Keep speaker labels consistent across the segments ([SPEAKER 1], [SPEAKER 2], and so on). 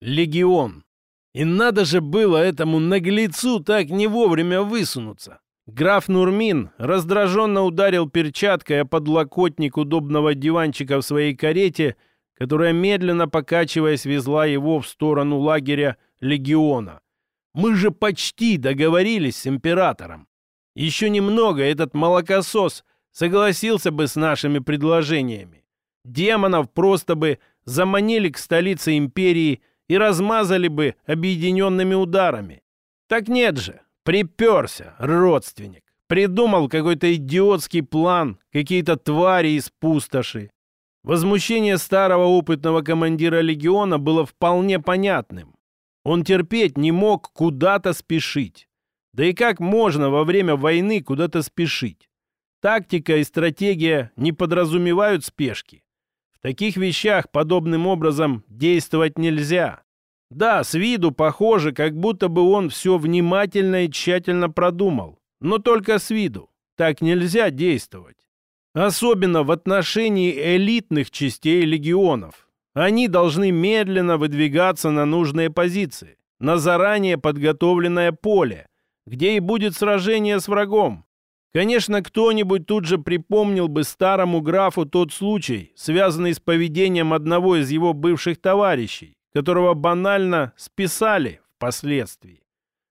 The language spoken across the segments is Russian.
[SPEAKER 1] Легион. И надо же было этому наглецу так не вовремя высунуться. Граф Нурмин раздраженно ударил перчаткой о подлокотник удобного диванчика в своей карете, которая, медленно покачиваясь, везла его в сторону лагеря легиона. «Мы же почти договорились с императором. Еще немного этот молокосос согласился бы с нашими предложениями. Демонов просто бы заманили к столице империи и размазали бы объединенными ударами. Так нет же, приперся родственник. Придумал какой-то идиотский план, какие-то твари из пустоши. Возмущение старого опытного командира легиона было вполне понятным. Он терпеть не мог куда-то спешить. Да и как можно во время войны куда-то спешить? Тактика и стратегия не подразумевают спешки. Таких вещах подобным образом действовать нельзя. Да, с виду похоже, как будто бы он все внимательно и тщательно продумал. Но только с виду. Так нельзя действовать. Особенно в отношении элитных частей легионов. Они должны медленно выдвигаться на нужные позиции, на заранее подготовленное поле, где и будет сражение с врагом. Конечно, кто-нибудь тут же припомнил бы старому графу тот случай, связанный с поведением одного из его бывших товарищей, которого банально списали впоследствии.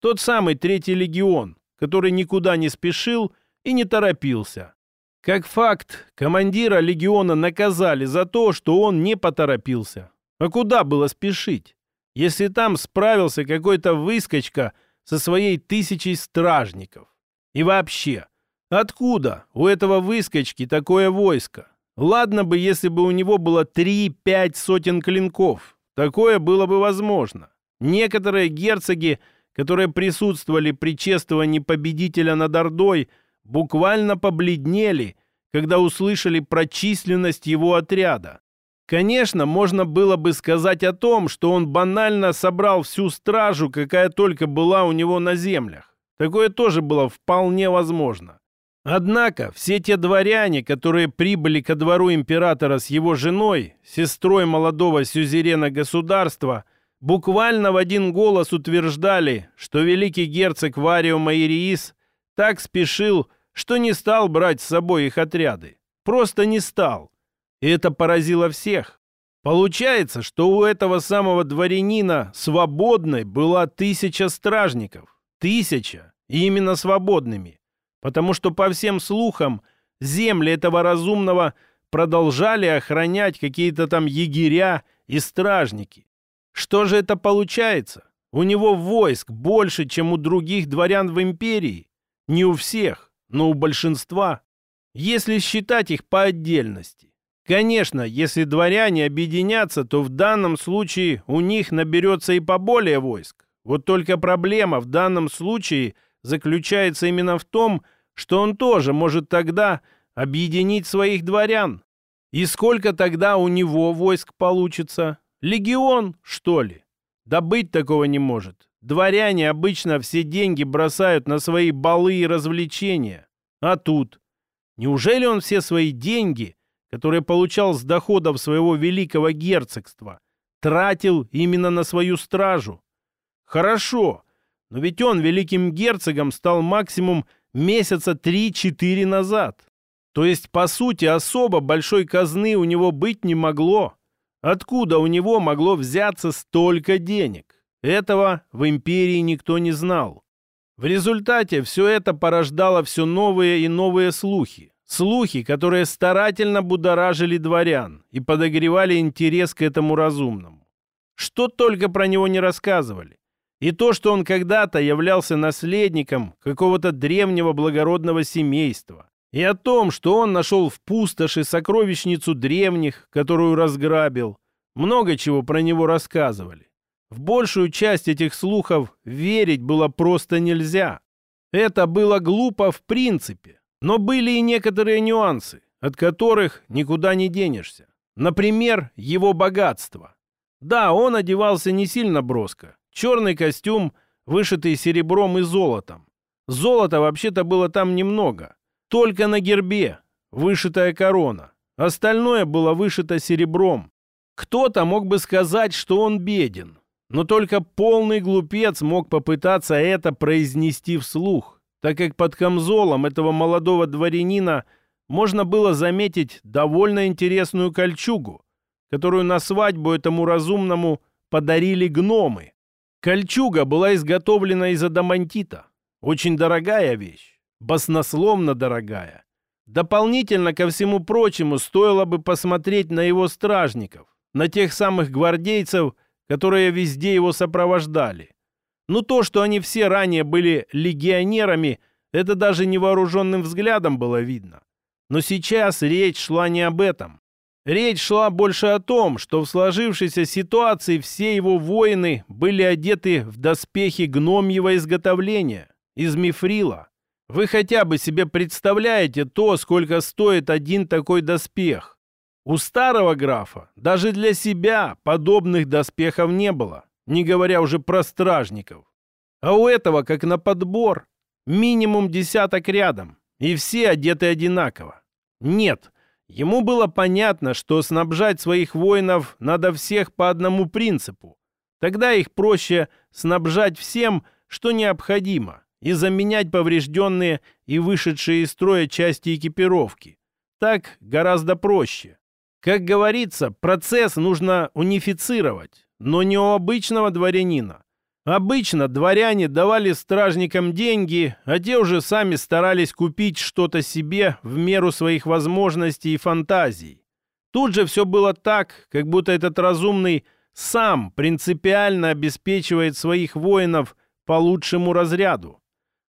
[SPEAKER 1] Тот самый Третий легион, который никуда не спешил и не торопился. Как факт, командира легиона наказали за то, что он не поторопился. А куда было спешить? Если там справился какой-то выскочка со своей тысячей стражников. И вообще, Откуда у этого выскочки такое войско? Ладно бы, если бы у него было три-пять сотен клинков. Такое было бы возможно. Некоторые герцоги, которые присутствовали при чествовании победителя над Ордой, буквально побледнели, когда услышали про численность его отряда. Конечно, можно было бы сказать о том, что он банально собрал всю стражу, какая только была у него на землях. Такое тоже было вполне возможно. Однако все те дворяне, которые прибыли ко двору императора с его женой, сестрой молодого сюзерена государства, буквально в один голос утверждали, что великий герцог Варио Майриис так спешил, что не стал брать с собой их отряды. Просто не стал. И это поразило всех. Получается, что у этого самого дворянина свободной была тысяча стражников. Тысяча. И именно свободными потому что, по всем слухам, земли этого разумного продолжали охранять какие-то там егеря и стражники. Что же это получается? У него войск больше, чем у других дворян в империи. Не у всех, но у большинства. Если считать их по отдельности. Конечно, если дворяне объединятся, то в данном случае у них наберется и поболее войск. Вот только проблема в данном случае – заключается именно в том, что он тоже может тогда объединить своих дворян. И сколько тогда у него войск получится? Легион, что ли? Да быть такого не может. Дворяне обычно все деньги бросают на свои балы и развлечения. А тут? Неужели он все свои деньги, которые получал с доходов своего великого герцогства, тратил именно на свою стражу? Хорошо, но ведь он великим герцогом стал максимум месяца 3-4 назад. То есть, по сути, особо большой казны у него быть не могло. Откуда у него могло взяться столько денег? Этого в империи никто не знал. В результате все это порождало все новые и новые слухи. Слухи, которые старательно будоражили дворян и подогревали интерес к этому разумному. Что только про него не рассказывали. И то, что он когда-то являлся наследником какого-то древнего благородного семейства. И о том, что он нашел в пустоши сокровищницу древних, которую разграбил. Много чего про него рассказывали. В большую часть этих слухов верить было просто нельзя. Это было глупо в принципе. Но были и некоторые нюансы, от которых никуда не денешься. Например, его богатство. Да, он одевался не сильно броско, Черный костюм, вышитый серебром и золотом. Золота вообще-то было там немного. Только на гербе вышитая корона. Остальное было вышито серебром. Кто-то мог бы сказать, что он беден. Но только полный глупец мог попытаться это произнести вслух, так как под камзолом этого молодого дворянина можно было заметить довольно интересную кольчугу, которую на свадьбу этому разумному подарили гномы. Кольчуга была изготовлена из адамантита. Очень дорогая вещь, баснословно дорогая. Дополнительно ко всему прочему стоило бы посмотреть на его стражников, на тех самых гвардейцев, которые везде его сопровождали. Ну то, что они все ранее были легионерами, это даже невооруженным взглядом было видно. Но сейчас речь шла не об этом. Речь шла больше о том, что в сложившейся ситуации все его воины были одеты в доспехи гномьего изготовления, из мифрила. Вы хотя бы себе представляете то, сколько стоит один такой доспех? У старого графа даже для себя подобных доспехов не было, не говоря уже про стражников. А у этого, как на подбор, минимум десяток рядом, и все одеты одинаково. Нет, ему было понятно, что снабжать своих воинов надо всех по одному принципу. Тогда их проще снабжать всем, что необходимо, и заменять поврежденные и вышедшие из строя части экипировки. Так гораздо проще. Как говорится, процесс нужно унифицировать, но не у обычного дворянина. Обычно дворяне давали стражникам деньги, а те уже сами старались купить что-то себе в меру своих возможностей и фантазий. Тут же все было так, как будто этот разумный сам принципиально обеспечивает своих воинов по лучшему разряду.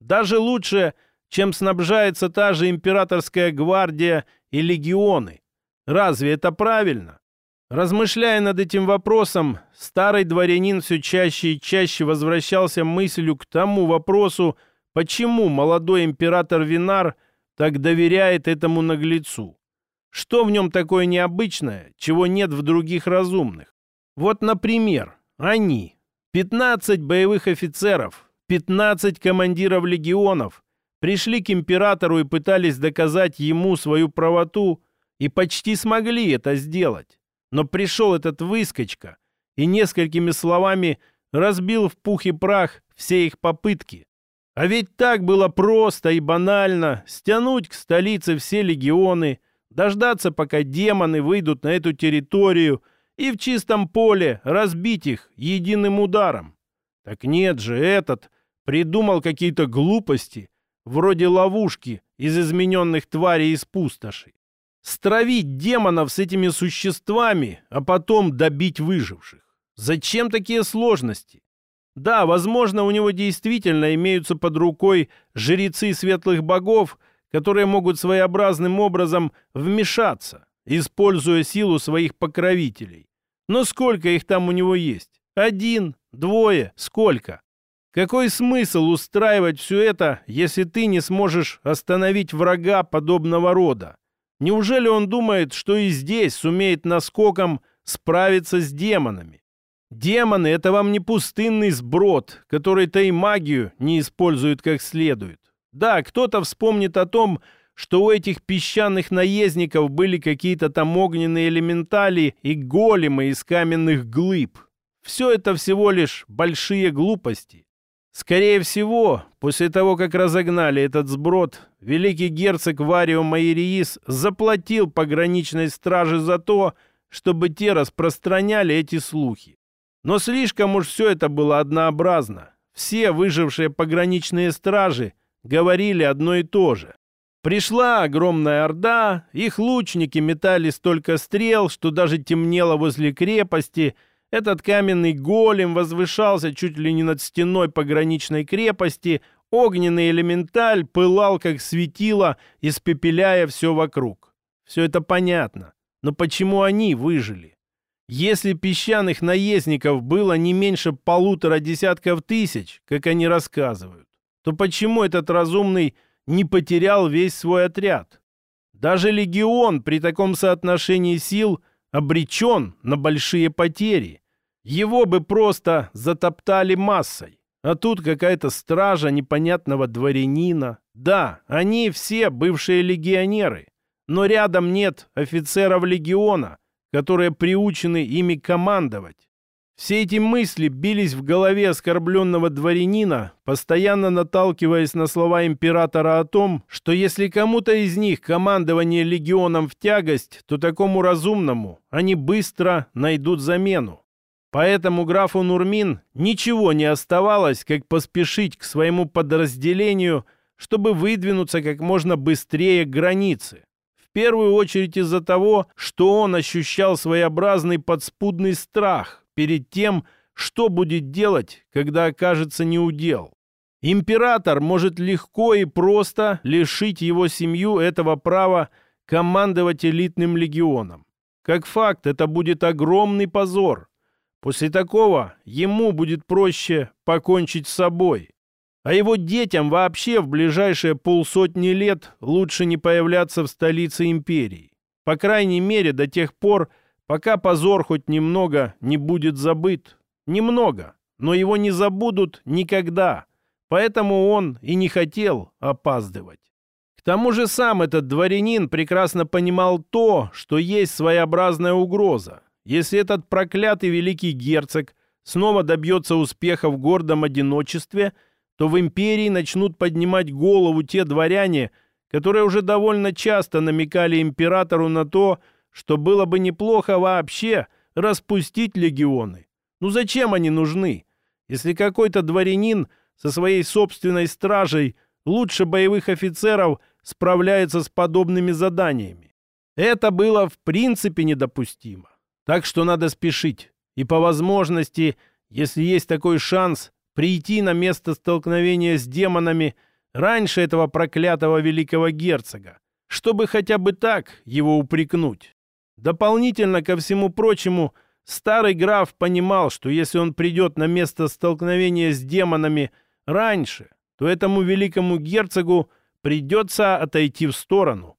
[SPEAKER 1] Даже лучше, чем снабжается та же императорская гвардия и легионы. Разве это правильно? Размышляя над этим вопросом, старый дворянин все чаще и чаще возвращался мыслью к тому вопросу, почему молодой император Винар так доверяет этому наглецу. Что в нем такое необычное, чего нет в других разумных? Вот, например, они, 15 боевых офицеров, 15 командиров легионов, пришли к императору и пытались доказать ему свою правоту – и почти смогли это сделать. Но пришел этот выскочка и несколькими словами разбил в пух и прах все их попытки. А ведь так было просто и банально стянуть к столице все легионы, дождаться, пока демоны выйдут на эту территорию и в чистом поле разбить их единым ударом. Так нет же, этот придумал какие-то глупости, вроде ловушки из измененных тварей из пустоши стравить демонов с этими существами, а потом добить выживших. Зачем такие сложности? Да, возможно, у него действительно имеются под рукой жрецы светлых богов, которые могут своеобразным образом вмешаться, используя силу своих покровителей. Но сколько их там у него есть? Один? Двое? Сколько? Какой смысл устраивать все это, если ты не сможешь остановить врага подобного рода? Неужели он думает, что и здесь сумеет наскоком справиться с демонами? Демоны — это вам не пустынный сброд, который-то и магию не использует как следует. Да, кто-то вспомнит о том, что у этих песчаных наездников были какие-то там огненные элементали и големы из каменных глыб. Все это всего лишь большие глупости. Скорее всего, после того, как разогнали этот сброд, великий герцог Варио Майериис заплатил пограничной страже за то, чтобы те распространяли эти слухи. Но слишком уж все это было однообразно. Все выжившие пограничные стражи говорили одно и то же. Пришла огромная орда, их лучники метали столько стрел, что даже темнело возле крепости – этот каменный голем возвышался чуть ли не над стеной пограничной крепости, огненный элементаль пылал, как светило, испепеляя все вокруг. Все это понятно. Но почему они выжили? Если песчаных наездников было не меньше полутора десятков тысяч, как они рассказывают, то почему этот разумный не потерял весь свой отряд? Даже легион при таком соотношении сил обречен на большие потери. Его бы просто затоптали массой. А тут какая-то стража непонятного дворянина. Да, они все бывшие легионеры. Но рядом нет офицеров легиона, которые приучены ими командовать. Все эти мысли бились в голове оскорбленного дворянина, постоянно наталкиваясь на слова императора о том, что если кому-то из них командование легионом в тягость, то такому разумному они быстро найдут замену. Поэтому графу Нурмин ничего не оставалось, как поспешить к своему подразделению, чтобы выдвинуться как можно быстрее к границе. В первую очередь из-за того, что он ощущал своеобразный подспудный страх, перед тем, что будет делать, когда окажется неудел. Император может легко и просто лишить его семью этого права командовать элитным легионом. Как факт, это будет огромный позор. После такого ему будет проще покончить с собой. А его детям вообще в ближайшие полсотни лет лучше не появляться в столице империи. По крайней мере, до тех пор, пока позор хоть немного не будет забыт. Немного, но его не забудут никогда. Поэтому он и не хотел опаздывать. К тому же сам этот дворянин прекрасно понимал то, что есть своеобразная угроза. Если этот проклятый великий герцог снова добьется успеха в гордом одиночестве, то в империи начнут поднимать голову те дворяне, которые уже довольно часто намекали императору на то, что было бы неплохо вообще распустить легионы. Ну зачем они нужны, если какой-то дворянин со своей собственной стражей лучше боевых офицеров справляется с подобными заданиями? Это было в принципе недопустимо. Так что надо спешить. И по возможности, если есть такой шанс, прийти на место столкновения с демонами раньше этого проклятого великого герцога, чтобы хотя бы так его упрекнуть. Дополнительно ко всему прочему, старый граф понимал, что если он придет на место столкновения с демонами раньше, то этому великому герцогу придется отойти в сторону.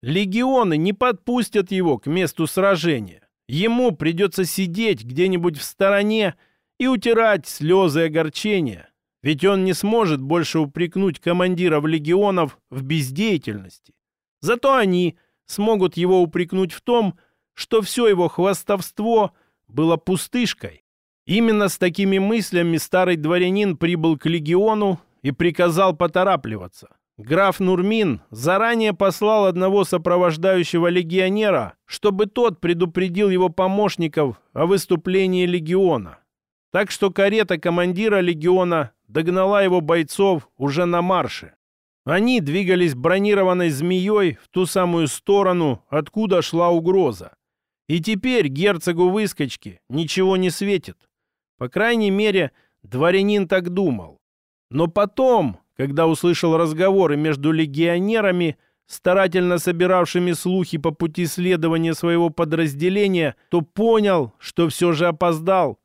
[SPEAKER 1] Легионы не подпустят его к месту сражения. Ему придется сидеть где-нибудь в стороне и утирать слезы огорчения, ведь он не сможет больше упрекнуть командиров легионов в бездеятельности. Зато они смогут его упрекнуть в том, что все его хвастовство было пустышкой. Именно с такими мыслями старый дворянин прибыл к легиону и приказал поторапливаться. Граф Нурмин заранее послал одного сопровождающего легионера, чтобы тот предупредил его помощников о выступлении легиона. Так что карета командира легиона догнала его бойцов уже на марше. Они двигались бронированной змеей в ту самую сторону, откуда шла угроза. И теперь герцогу выскочки ничего не светит. По крайней мере, дворянин так думал. Но потом, когда услышал разговоры между легионерами, старательно собиравшими слухи по пути следования своего подразделения, то понял, что все же опоздал.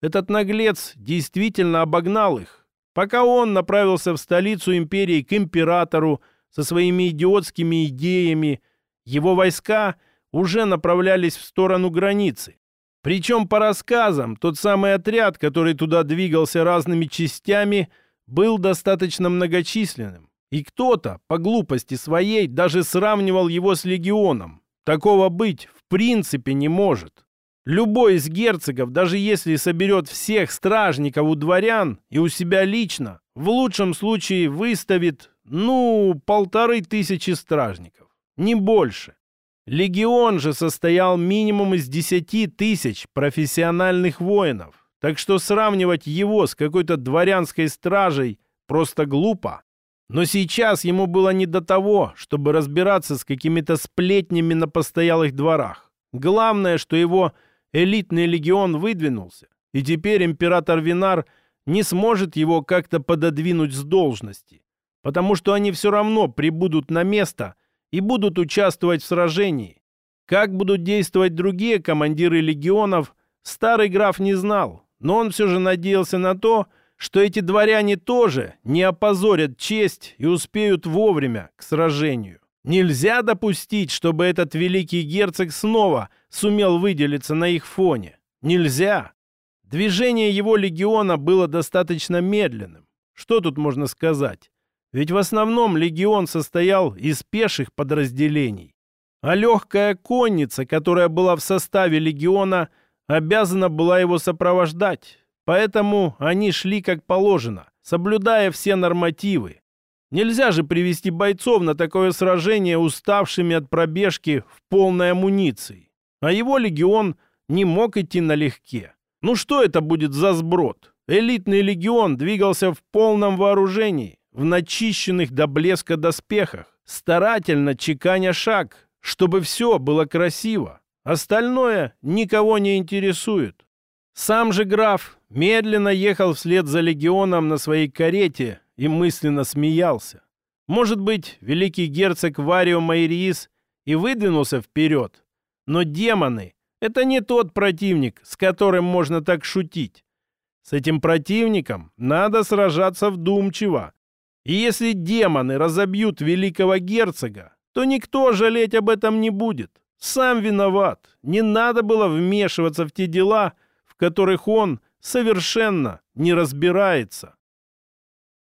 [SPEAKER 1] Этот наглец действительно обогнал их. Пока он направился в столицу империи к императору со своими идиотскими идеями, его войска уже направлялись в сторону границы. Причем, по рассказам, тот самый отряд, который туда двигался разными частями, был достаточно многочисленным. И кто-то, по глупости своей, даже сравнивал его с легионом. Такого быть в принципе не может. Любой из герцогов, даже если соберет всех стражников у дворян и у себя лично, в лучшем случае выставит, ну, полторы тысячи стражников. Не больше. Легион же состоял минимум из десяти тысяч профессиональных воинов. Так что сравнивать его с какой-то дворянской стражей просто глупо. Но сейчас ему было не до того, чтобы разбираться с какими-то сплетнями на постоялых дворах. Главное, что его элитный легион выдвинулся, и теперь император Винар не сможет его как-то пододвинуть с должности, потому что они все равно прибудут на место и будут участвовать в сражении. Как будут действовать другие командиры легионов, старый граф не знал, но он все же надеялся на то, что эти дворяне тоже не опозорят честь и успеют вовремя к сражению. Нельзя допустить, чтобы этот великий герцог снова сумел выделиться на их фоне. Нельзя. Движение его легиона было достаточно медленным. Что тут можно сказать? Ведь в основном легион состоял из пеших подразделений. А легкая конница, которая была в составе легиона, обязана была его сопровождать, поэтому они шли как положено, соблюдая все нормативы. Нельзя же привести бойцов на такое сражение уставшими от пробежки в полной амуниции. А его легион не мог идти налегке. Ну что это будет за сброд? Элитный легион двигался в полном вооружении, в начищенных до блеска доспехах, старательно чеканя шаг, чтобы все было красиво. Остальное никого не интересует. Сам же граф медленно ехал вслед за легионом на своей карете и мысленно смеялся. Может быть, великий герцог Варио Майриис и выдвинулся вперед, но демоны — это не тот противник, с которым можно так шутить. С этим противником надо сражаться вдумчиво. И если демоны разобьют великого герцога, то никто жалеть об этом не будет. Сам виноват. Не надо было вмешиваться в те дела, в которых он совершенно не разбирается.